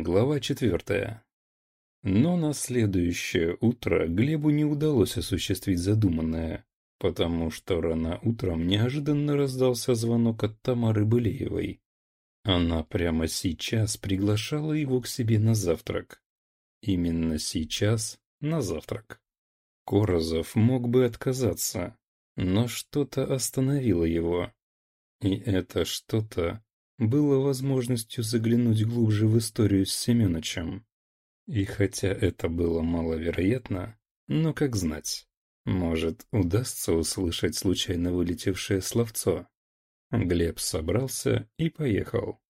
Глава четвертая. Но на следующее утро Глебу не удалось осуществить задуманное, потому что рано утром неожиданно раздался звонок от Тамары Былеевой. Она прямо сейчас приглашала его к себе на завтрак. Именно сейчас на завтрак. Корозов мог бы отказаться, но что-то остановило его. И это что-то было возможностью заглянуть глубже в историю с Семеновичем. И хотя это было маловероятно, но как знать, может, удастся услышать случайно вылетевшее словцо. Глеб собрался и поехал.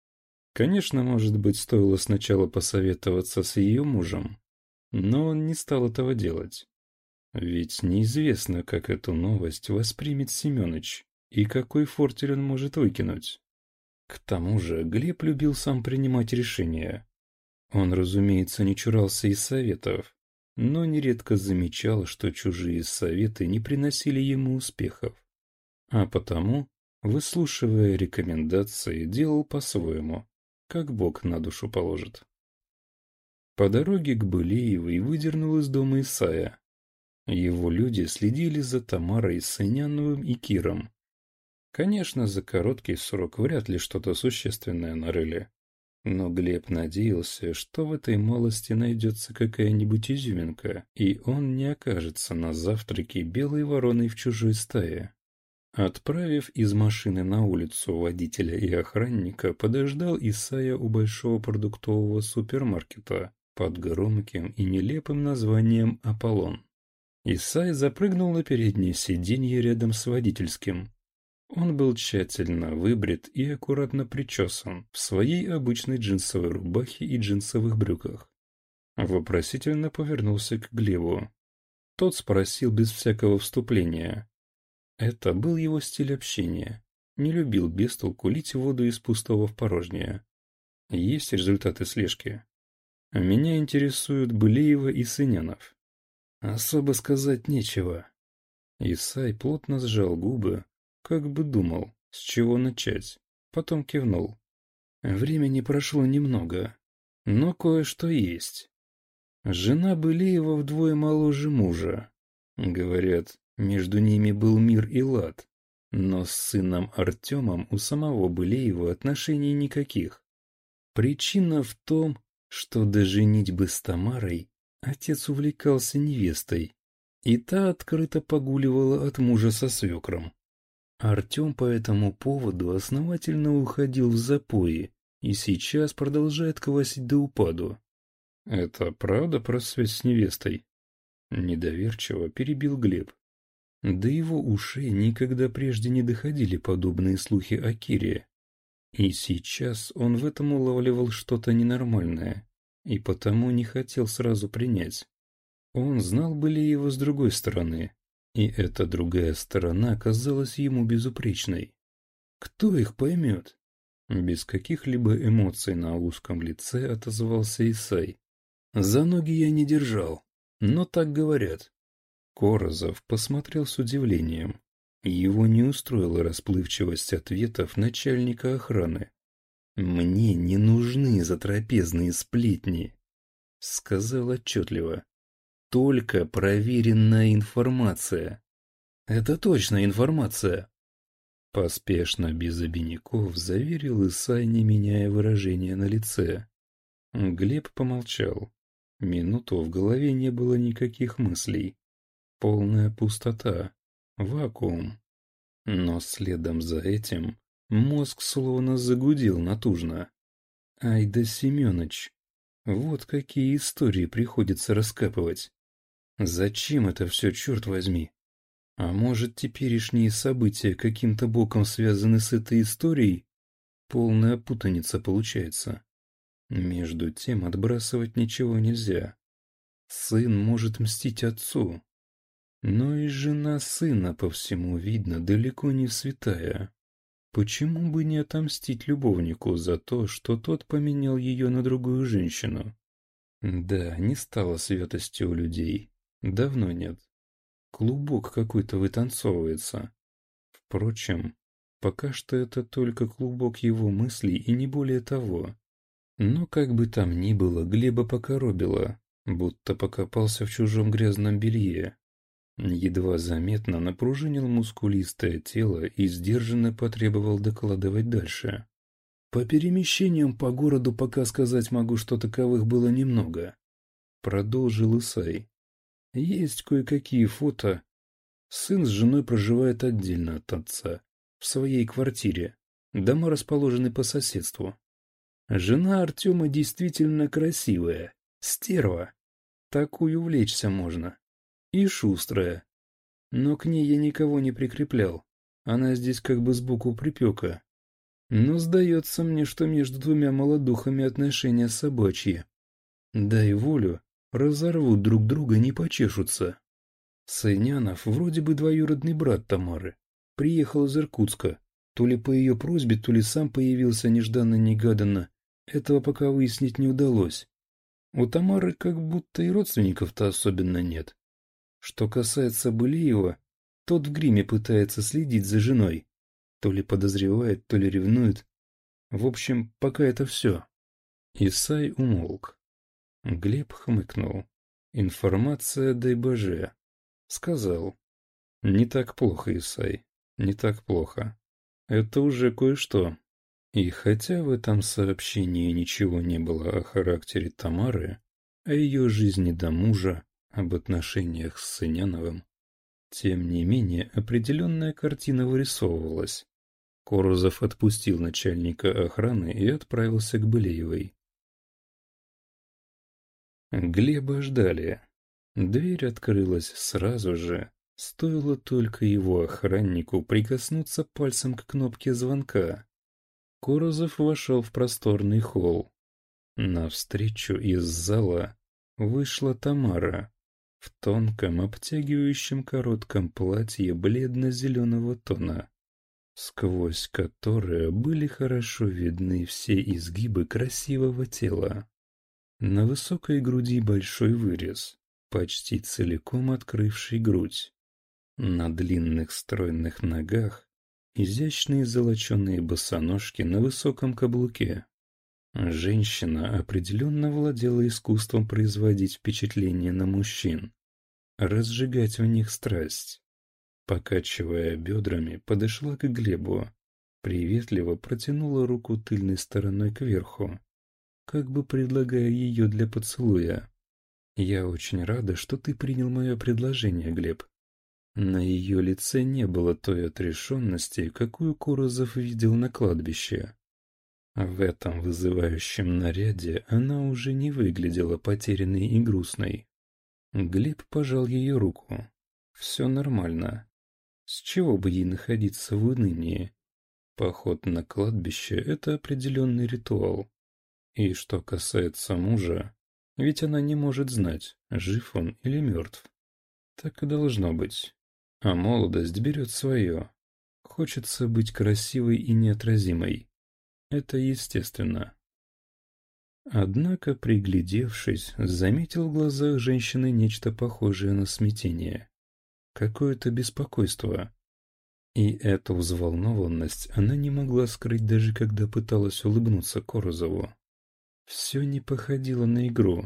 Конечно, может быть, стоило сначала посоветоваться с ее мужем, но он не стал этого делать. Ведь неизвестно, как эту новость воспримет Семенович и какой фортель он может выкинуть. К тому же Глеб любил сам принимать решения. Он, разумеется, не чурался и советов, но нередко замечал, что чужие советы не приносили ему успехов. А потому, выслушивая рекомендации, делал по-своему, как Бог на душу положит. По дороге к Былеевой выдернул из дома Исая. Его люди следили за Тамарой, Сыняновым и Киром, Конечно, за короткий срок вряд ли что-то существенное нарыли. Но Глеб надеялся, что в этой малости найдется какая-нибудь изюминка, и он не окажется на завтраке белой вороной в чужой стае. Отправив из машины на улицу водителя и охранника, подождал Исая у большого продуктового супермаркета под громким и нелепым названием «Аполлон». Исай запрыгнул на переднее сиденье рядом с водительским, он был тщательно выбрит и аккуратно причесан в своей обычной джинсовой рубахе и джинсовых брюках. Вопросительно повернулся к Глебу. Тот спросил без всякого вступления. Это был его стиль общения. Не любил без толку лить воду из пустого в порожнее. Есть результаты слежки. Меня интересуют Былеева и Сынянов. Особо сказать нечего. Исай плотно сжал губы, как бы думал, с чего начать. Потом кивнул. Времени прошло немного, но кое-что есть. Жена Былеева вдвое моложе мужа. Говорят, между ними был мир и лад. Но с сыном Артемом у самого Былеева отношений никаких. Причина в том, что до женитьбы с Тамарой отец увлекался невестой, и та открыто погуливала от мужа со свекром. Артем по этому поводу основательно уходил в запои и сейчас продолжает квасить до упаду. «Это правда про связь с невестой?» Недоверчиво перебил Глеб. До его ушей никогда прежде не доходили подобные слухи о Кире. И сейчас он в этом улавливал что-то ненормальное, и потому не хотел сразу принять. Он знал были его с другой стороны, и эта другая сторона казалась ему безупречной. Кто их поймет? Без каких-либо эмоций на узком лице отозвался Исай. За ноги я не держал, но так говорят. Корозов посмотрел с удивлением. Его не устроила расплывчивость ответов начальника охраны. «Мне не нужны затрапезные сплетни», — сказал отчетливо только проверенная информация. Это точно информация. Поспешно, без обиняков, заверил Исай, не меняя выражения на лице. Глеб помолчал. Минуту в голове не было никаких мыслей. Полная пустота. Вакуум. Но следом за этим мозг словно загудел натужно. Ай да Семёныч, вот какие истории приходится раскапывать. Зачем это все, черт возьми? А может, теперешние события каким-то боком связаны с этой историей? Полная путаница получается. Между тем отбрасывать ничего нельзя. Сын может мстить отцу. Но и жена сына, по всему видно, далеко не святая. Почему бы не отомстить любовнику за то, что тот поменял ее на другую женщину? Да, не стало святости у людей. Давно нет. Клубок какой-то вытанцовывается. Впрочем, пока что это только клубок его мыслей и не более того. Но как бы там ни было, Глеба покоробило, будто покопался в чужом грязном белье. Едва заметно напружинил мускулистое тело и сдержанно потребовал докладывать дальше. По перемещениям по городу пока сказать могу, что таковых было немного. Продолжил Исай. Есть кое-какие фото. Сын с женой проживает отдельно от отца, в своей квартире. Дома расположены по соседству. Жена Артема действительно красивая, стерва. Такую влечься можно. И шустрая. Но к ней я никого не прикреплял. Она здесь как бы сбоку припека. Но сдается мне, что между двумя молодухами отношения собачьи. Дай волю, разорвут друг друга, не почешутся. Сайнянов вроде бы двоюродный брат Тамары. Приехал из Иркутска. То ли по ее просьбе, то ли сам появился нежданно-негаданно. Этого пока выяснить не удалось. У Тамары как будто и родственников-то особенно нет. Что касается Былиева, тот в гриме пытается следить за женой. То ли подозревает, то ли ревнует. В общем, пока это все. Исай умолк. Глеб хмыкнул. Информация, дай боже. Сказал. Не так плохо, Исай. Не так плохо. Это уже кое-что. И хотя в этом сообщении ничего не было о характере Тамары, о ее жизни до мужа, об отношениях с Сыняновым, тем не менее определенная картина вырисовывалась. Корозов отпустил начальника охраны и отправился к Былеевой. Глеба ждали. Дверь открылась сразу же, стоило только его охраннику прикоснуться пальцем к кнопке звонка. Корозов вошел в просторный холл. Навстречу из зала вышла Тамара в тонком обтягивающем коротком платье бледно-зеленого тона, сквозь которое были хорошо видны все изгибы красивого тела. На высокой груди большой вырез, почти целиком открывший грудь. На длинных стройных ногах изящные золоченые босоножки на высоком каблуке. Женщина определенно владела искусством производить впечатление на мужчин, разжигать в них страсть. Покачивая бедрами, подошла к Глебу, приветливо протянула руку тыльной стороной кверху, как бы предлагая ее для поцелуя. «Я очень рада, что ты принял мое предложение, Глеб», на ее лице не было той отрешенности, какую Курозов видел на кладбище. В этом вызывающем наряде она уже не выглядела потерянной и грустной. Глеб пожал ее руку. Все нормально. С чего бы ей находиться в унынии? Поход на кладбище — это определенный ритуал. И что касается мужа, ведь она не может знать, жив он или мертв. Так и должно быть. А молодость берет свое. Хочется быть красивой и неотразимой. Это естественно. Однако, приглядевшись, заметил в глазах женщины нечто похожее на смятение. Какое-то беспокойство. И эту взволнованность она не могла скрыть даже когда пыталась улыбнуться Корозову. Все не походило на игру.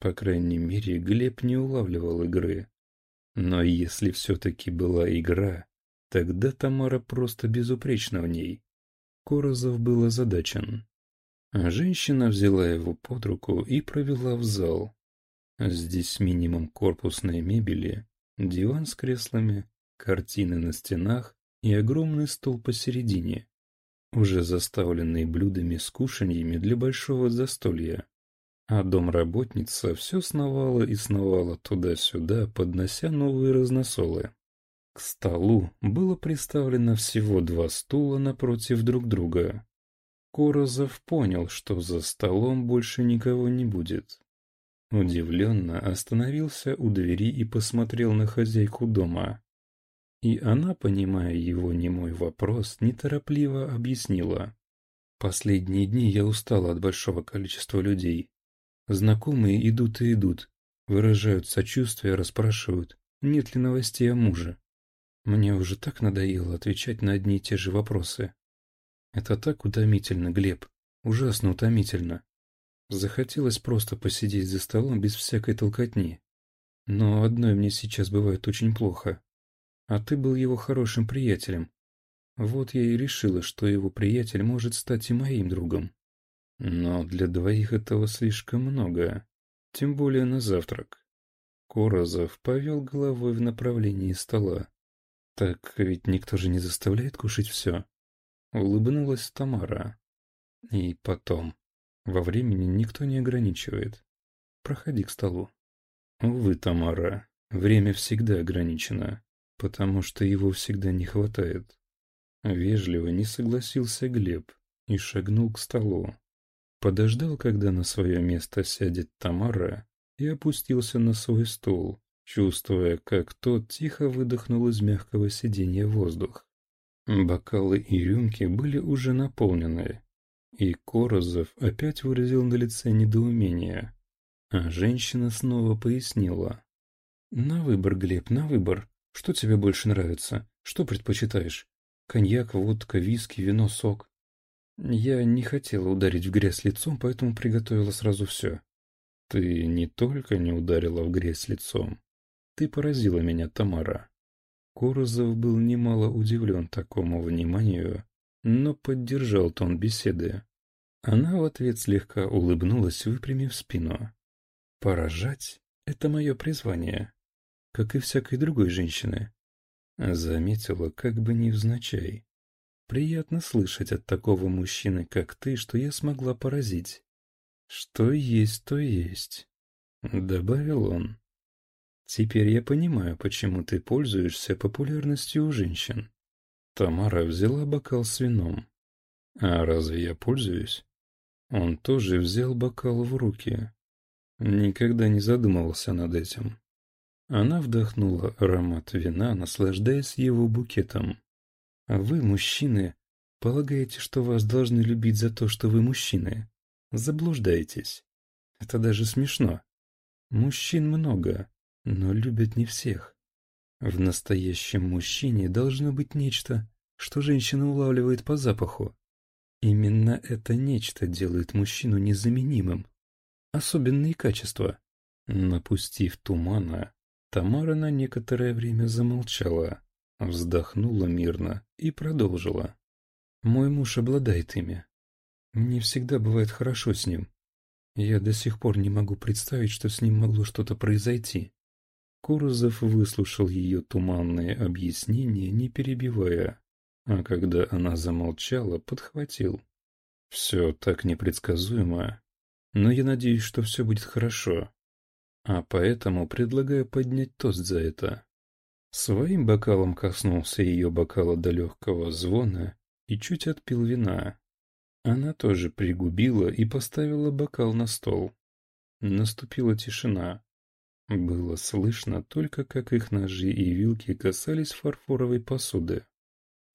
По крайней мере, Глеб не улавливал игры. Но если все-таки была игра, тогда Тамара просто безупречна в ней. Корозов был озадачен. Женщина взяла его под руку и провела в зал. Здесь минимум корпусной мебели, диван с креслами, картины на стенах и огромный стол посередине, уже заставленный блюдами с кушаньями для большого застолья. А домработница все сновала и сновала туда-сюда, поднося новые разносолы. К столу было приставлено всего два стула напротив друг друга. Корозов понял, что за столом больше никого не будет. Удивленно остановился у двери и посмотрел на хозяйку дома. И она, понимая его немой вопрос, неторопливо объяснила. «Последние дни я устала от большого количества людей. Знакомые идут и идут, выражают сочувствие, расспрашивают, нет ли новостей о муже. Мне уже так надоело отвечать на одни и те же вопросы. Это так утомительно, Глеб, ужасно утомительно. Захотелось просто посидеть за столом без всякой толкотни. Но одной мне сейчас бывает очень плохо. А ты был его хорошим приятелем. Вот я и решила, что его приятель может стать и моим другом. Но для двоих этого слишком много, тем более на завтрак. Корозов повел головой в направлении стола. Так ведь никто же не заставляет кушать все. Улыбнулась Тамара. И потом, во времени никто не ограничивает. Проходи к столу. Увы, Тамара, время всегда ограничено, потому что его всегда не хватает. Вежливо не согласился Глеб и шагнул к столу. Подождал, когда на свое место сядет Тамара, и опустился на свой стул, чувствуя, как тот тихо выдохнул из мягкого сиденья воздух. Бокалы и рюмки были уже наполнены, и Корозов опять выразил на лице недоумение, а женщина снова пояснила. «На выбор, Глеб, на выбор. Что тебе больше нравится? Что предпочитаешь? Коньяк, водка, виски, вино, сок?» Я не хотела ударить в грязь лицом, поэтому приготовила сразу все. Ты не только не ударила в грязь лицом, ты поразила меня, Тамара. Корозов был немало удивлен такому вниманию, но поддержал тон беседы. Она в ответ слегка улыбнулась, выпрямив спину. «Поражать — это мое призвание, как и всякой другой женщины». Заметила, как бы невзначай. «Приятно слышать от такого мужчины, как ты, что я смогла поразить. Что есть, то есть», — добавил он. «Теперь я понимаю, почему ты пользуешься популярностью у женщин». Тамара взяла бокал с вином. «А разве я пользуюсь?» Он тоже взял бокал в руки. Никогда не задумывался над этим. Она вдохнула аромат вина, наслаждаясь его букетом. «А вы, мужчины, полагаете, что вас должны любить за то, что вы мужчины?» Заблуждаетесь. Это даже смешно. Мужчин много, но любят не всех. В настоящем мужчине должно быть нечто, что женщина улавливает по запаху. Именно это нечто делает мужчину незаменимым. Особенные качества. Напустив тумана, Тамара на некоторое время замолчала, вздохнула мирно и продолжила. «Мой муж обладает ими. Мне всегда бывает хорошо с ним. Я до сих пор не могу представить, что с ним могло что-то произойти. Корозов выслушал ее туманные объяснения, не перебивая, а когда она замолчала, подхватил. Все так непредсказуемо, но я надеюсь, что все будет хорошо. А поэтому предлагаю поднять тост за это. Своим бокалом коснулся ее бокала до легкого звона и чуть отпил вина. Она тоже пригубила и поставила бокал на стол. Наступила тишина. Было слышно только, как их ножи и вилки касались фарфоровой посуды.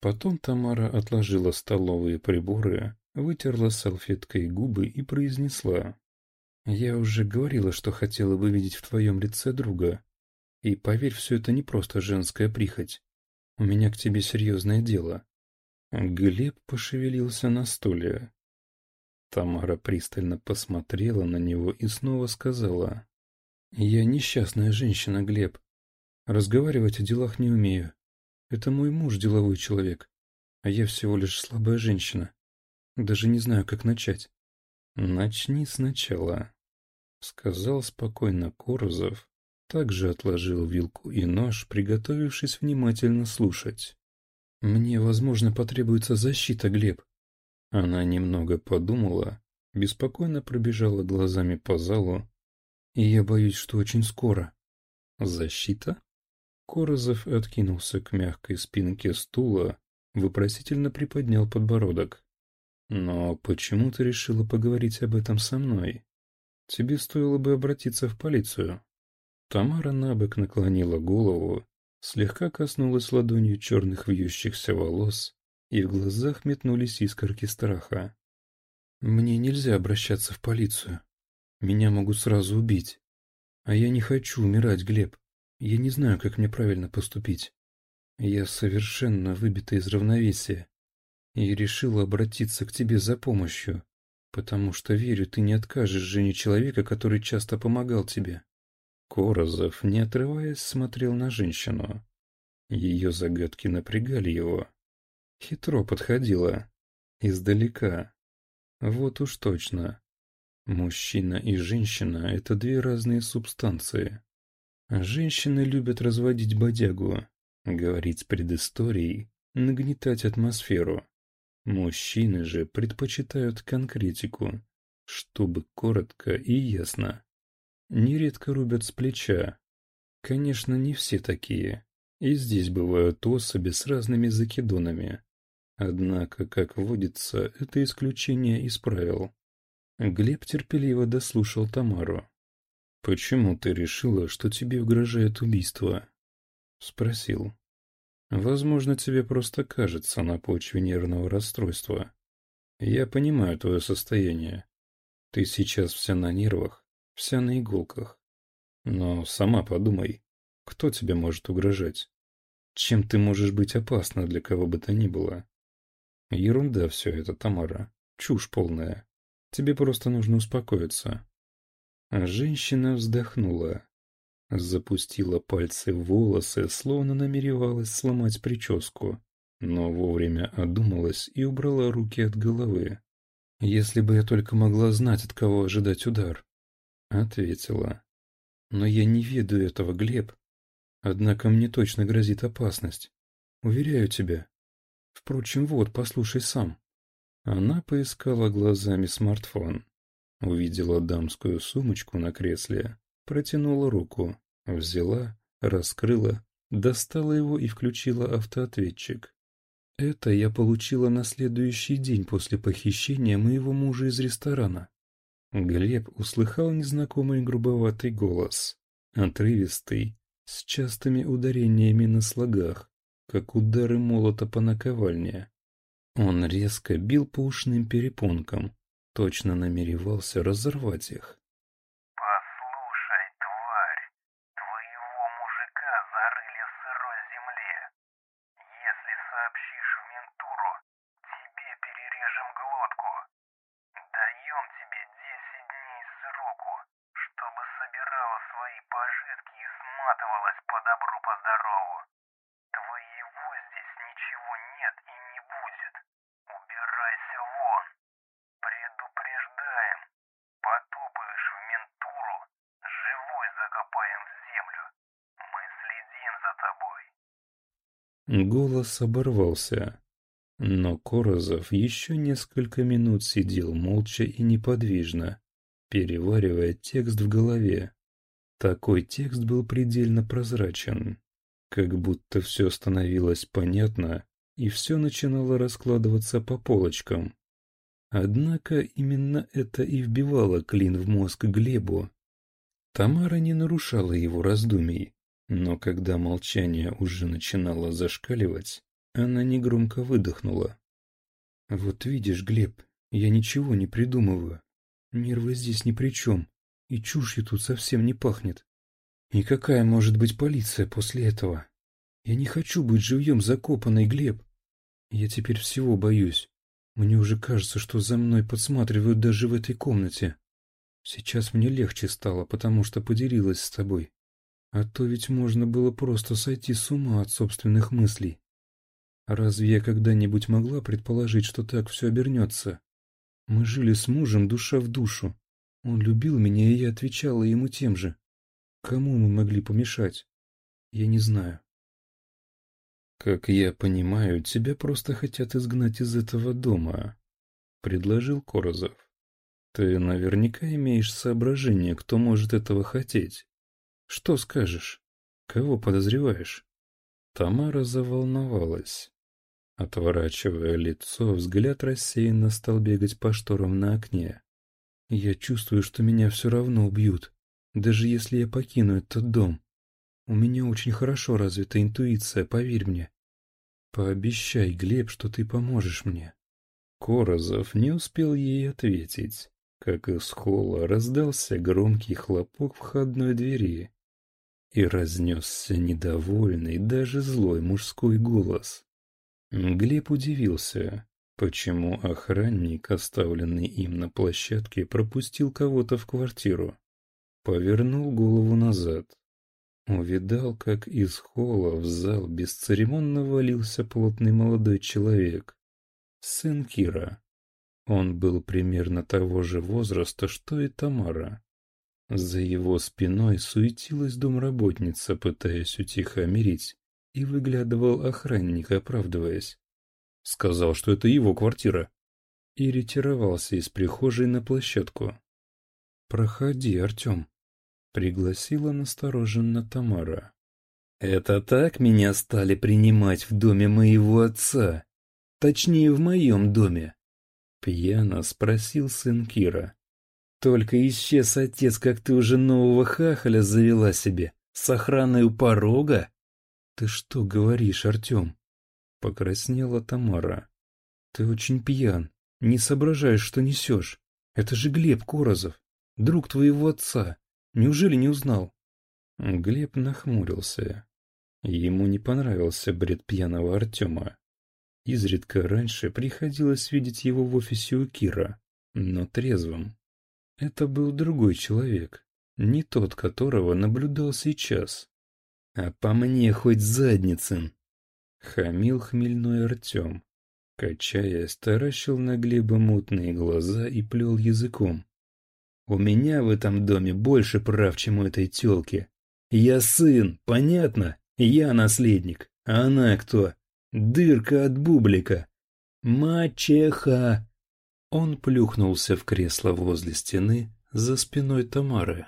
Потом Тамара отложила столовые приборы, вытерла салфеткой губы и произнесла. «Я уже говорила, что хотела бы видеть в твоем лице друга. И поверь, все это не просто женская прихоть. У меня к тебе серьезное дело. Глеб пошевелился на стуле. Тамара пристально посмотрела на него и снова сказала. «Я несчастная женщина, Глеб. Разговаривать о делах не умею. Это мой муж деловой человек, а я всего лишь слабая женщина. Даже не знаю, как начать». «Начни сначала», — сказал спокойно Корозов, также отложил вилку и нож, приготовившись внимательно слушать. «Мне, возможно, потребуется защита, Глеб». Она немного подумала, беспокойно пробежала глазами по залу, и я боюсь, что очень скоро. «Защита?» Корозов откинулся к мягкой спинке стула, вопросительно приподнял подбородок. «Но почему ты решила поговорить об этом со мной? Тебе стоило бы обратиться в полицию». Тамара набок наклонила голову слегка коснулась ладонью черных вьющихся волос, и в глазах метнулись искорки страха. «Мне нельзя обращаться в полицию. Меня могут сразу убить. А я не хочу умирать, Глеб. Я не знаю, как мне правильно поступить. Я совершенно выбита из равновесия и решила обратиться к тебе за помощью. Потому что, верю, ты не откажешь жене человека, который часто помогал тебе. Корозов, не отрываясь, смотрел на женщину. Ее загадки напрягали его. Хитро подходила. Издалека. Вот уж точно. Мужчина и женщина – это две разные субстанции. Женщины любят разводить бодягу, говорить предысторией, нагнетать атмосферу. Мужчины же предпочитают конкретику, чтобы коротко и ясно. Нередко рубят с плеча. Конечно, не все такие. И здесь бывают особи с разными закидонами. Однако, как водится, это исключение из правил. Глеб терпеливо дослушал Тамару. «Почему ты решила, что тебе угрожает убийство?» Спросил. «Возможно, тебе просто кажется на почве нервного расстройства. Я понимаю твое состояние. Ты сейчас вся на нервах, вся на иголках. Но сама подумай, кто тебе может угрожать? Чем ты можешь быть опасна для кого бы то ни было? Ерунда все это, Тамара. Чушь полная. Тебе просто нужно успокоиться. Женщина вздохнула. Запустила пальцы в волосы, словно намеревалась сломать прическу, но вовремя одумалась и убрала руки от головы. «Если бы я только могла знать, от кого ожидать удар», — ответила. «Но я не ведаю этого, Глеб. Однако мне точно грозит опасность. Уверяю тебя. Впрочем, вот, послушай сам. Она поискала глазами смартфон. Увидела дамскую сумочку на кресле, протянула руку, взяла, раскрыла, достала его и включила автоответчик. Это я получила на следующий день после похищения моего мужа из ресторана. Глеб услыхал незнакомый грубоватый голос, отрывистый, с частыми ударениями на слогах как удары молота по наковальне. Он резко бил по ушным перепонкам, точно намеревался разорвать их. «Послушай, тварь, твоего мужика зарыли в сырой земле. Если сообщишь в ментуру, тебе перережем глотку. Даем тебе десять дней сроку, чтобы собирала свои пожитки и сматывалась по добру, по здорову. Твоего здесь ничего нет и не будет. Убирайся вон. Предупреждаем. Потопаешь в ментуру, живой закопаем в землю. Мы следим за тобой. Голос оборвался. Но Корозов еще несколько минут сидел молча и неподвижно, переваривая текст в голове. Такой текст был предельно прозрачен. Как будто все становилось понятно, и все начинало раскладываться по полочкам. Однако именно это и вбивало клин в мозг Глебу. Тамара не нарушала его раздумий, но когда молчание уже начинало зашкаливать, она негромко выдохнула. «Вот видишь, Глеб, я ничего не придумываю. Нервы здесь ни при чем, и чушью тут совсем не пахнет. И какая может быть полиция после этого? Я не хочу быть живьем закопанной, Глеб. Я теперь всего боюсь. Мне уже кажется, что за мной подсматривают даже в этой комнате. Сейчас мне легче стало, потому что поделилась с тобой. А то ведь можно было просто сойти с ума от собственных мыслей. Разве я когда-нибудь могла предположить, что так все обернется? Мы жили с мужем душа в душу. Он любил меня, и я отвечала ему тем же. Кому мы могли помешать? Я не знаю. Как я понимаю, тебя просто хотят изгнать из этого дома, предложил Корозов. Ты наверняка имеешь соображение, кто может этого хотеть. Что скажешь? Кого подозреваешь? Тамара заволновалась. Отворачивая лицо, взгляд рассеянно стал бегать по шторам на окне. Я чувствую, что меня все равно убьют даже если я покину этот дом. У меня очень хорошо развита интуиция, поверь мне. Пообещай, Глеб, что ты поможешь мне. Корозов не успел ей ответить, как из холла раздался громкий хлопок входной двери и разнесся недовольный, даже злой мужской голос. Глеб удивился, Почему охранник, оставленный им на площадке, пропустил кого-то в квартиру? Повернул голову назад. Увидал, как из холла в зал бесцеремонно валился плотный молодой человек. Сын Кира. Он был примерно того же возраста, что и Тамара. За его спиной суетилась домработница, пытаясь утихомирить, и выглядывал охранник, оправдываясь. Сказал, что это его квартира. И ретировался из прихожей на площадку. «Проходи, Артем», — пригласила настороженно Тамара. «Это так меня стали принимать в доме моего отца? Точнее, в моем доме?» Пьяно спросил сын Кира. «Только исчез отец, как ты уже нового хахаля завела себе, с охраной у порога?» «Ты что говоришь, Артем?» Покраснела Тамара. «Ты очень пьян, не соображаешь, что несешь. Это же Глеб Корозов, друг твоего отца. Неужели не узнал?» Глеб нахмурился. Ему не понравился бред пьяного Артема. Изредка раньше приходилось видеть его в офисе у Кира, но трезвым. Это был другой человек, не тот, которого наблюдал сейчас. «А по мне хоть задницын!» Хамил хмельной Артем. Качаясь, таращил на Глеба мутные глаза и плел языком. «У меня в этом доме больше прав, чем у этой тёлки. Я сын, понятно? Я наследник. А она кто? Дырка от бублика. Мачеха!» Он плюхнулся в кресло возле стены за спиной Тамары.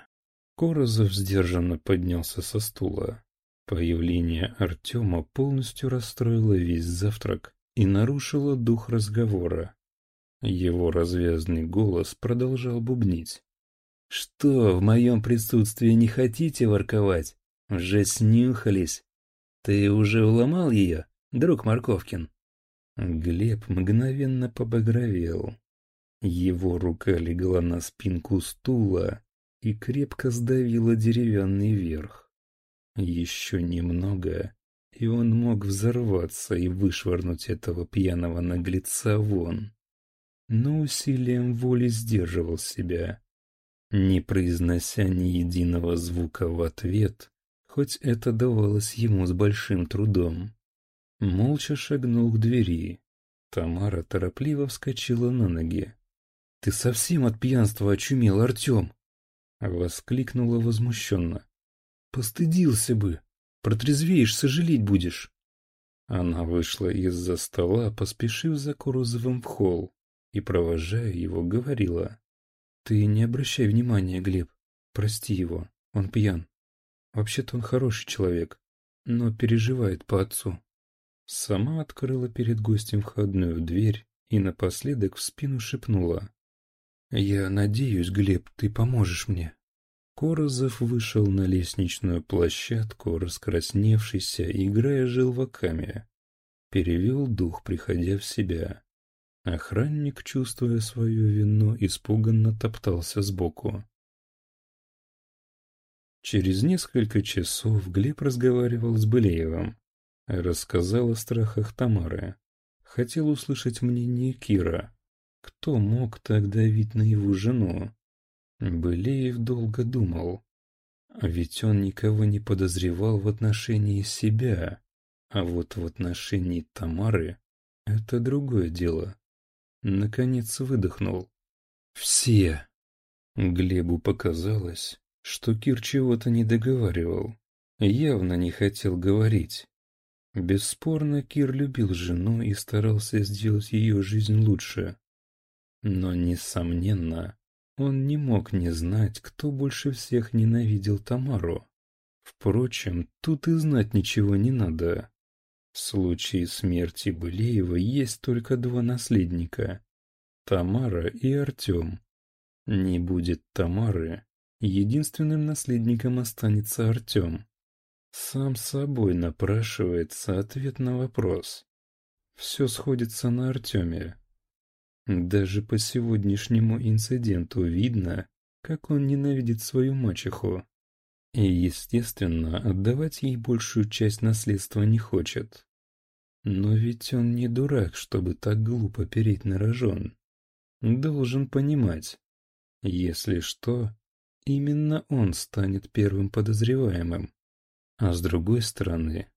Корозов сдержанно поднялся со стула. Появление Артема полностью расстроило весь завтрак и нарушило дух разговора. Его развязный голос продолжал бубнить. «Что, в моем присутствии не хотите ворковать? Уже снюхались? Ты уже уломал ее, друг Марковкин?» Глеб мгновенно побагровел. Его рука легла на спинку стула и крепко сдавила деревянный верх. Еще немного, и он мог взорваться и вышвырнуть этого пьяного наглеца вон. Но усилием воли сдерживал себя, не произнося ни единого звука в ответ, хоть это давалось ему с большим трудом. Молча шагнул к двери. Тамара торопливо вскочила на ноги. «Ты совсем от пьянства очумел, Артем!» Воскликнула возмущенно. Постыдился бы. Протрезвеешь, сожалеть будешь. Она вышла из-за стола, поспешив за Курузовым в холл, и, провожая его, говорила. Ты не обращай внимания, Глеб. Прости его, он пьян. Вообще-то он хороший человек, но переживает по отцу. Сама открыла перед гостем входную дверь и напоследок в спину шепнула. «Я надеюсь, Глеб, ты поможешь мне». Корозов вышел на лестничную площадку, раскрасневшийся, играя желваками. Перевел дух, приходя в себя. Охранник, чувствуя свою вину, испуганно топтался сбоку. Через несколько часов Глеб разговаривал с Былеевым. Рассказал о страхах Тамары. Хотел услышать мнение Кира. Кто мог так давить на его жену? Былеев долго думал. Ведь он никого не подозревал в отношении себя, а вот в отношении Тамары это другое дело. Наконец выдохнул. «Все!» Глебу показалось, что Кир чего-то не договаривал, явно не хотел говорить. Бесспорно, Кир любил жену и старался сделать ее жизнь лучше. Но, несомненно, он не мог не знать, кто больше всех ненавидел Тамару. Впрочем, тут и знать ничего не надо. В случае смерти Былеева есть только два наследника — Тамара и Артем. Не будет Тамары, единственным наследником останется Артем. Сам собой напрашивается ответ на вопрос. Все сходится на Артеме. Даже по сегодняшнему инциденту видно, как он ненавидит свою мачеху. И, естественно, отдавать ей большую часть наследства не хочет. Но ведь он не дурак, чтобы так глупо переть на рожон. Должен понимать, если что, именно он станет первым подозреваемым. А с другой стороны,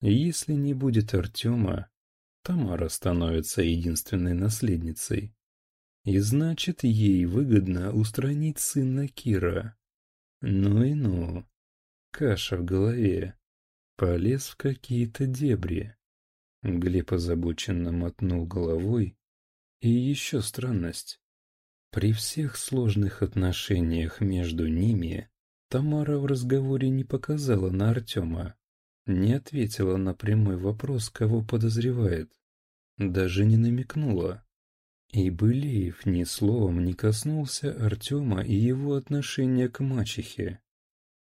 если не будет Артема, Тамара становится единственной наследницей. И значит, ей выгодно устранить сына Кира. Ну и ну. Каша в голове. Полез в какие-то дебри. Глеб озабоченно мотнул головой. И еще странность. При всех сложных отношениях между ними Тамара в разговоре не показала на Артема, не ответила на прямой вопрос, кого подозревает, даже не намекнула. И Былеев ни словом не коснулся Артема и его отношения к мачехе.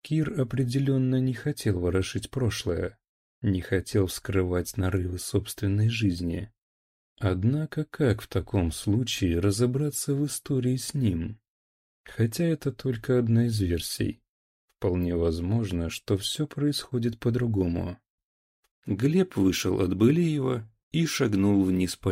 Кир определенно не хотел ворошить прошлое, не хотел вскрывать нарывы собственной жизни. Однако как в таком случае разобраться в истории с ним? Хотя это только одна из версий. Вполне возможно, что все происходит по-другому. Глеб вышел от Былеева и шагнул вниз по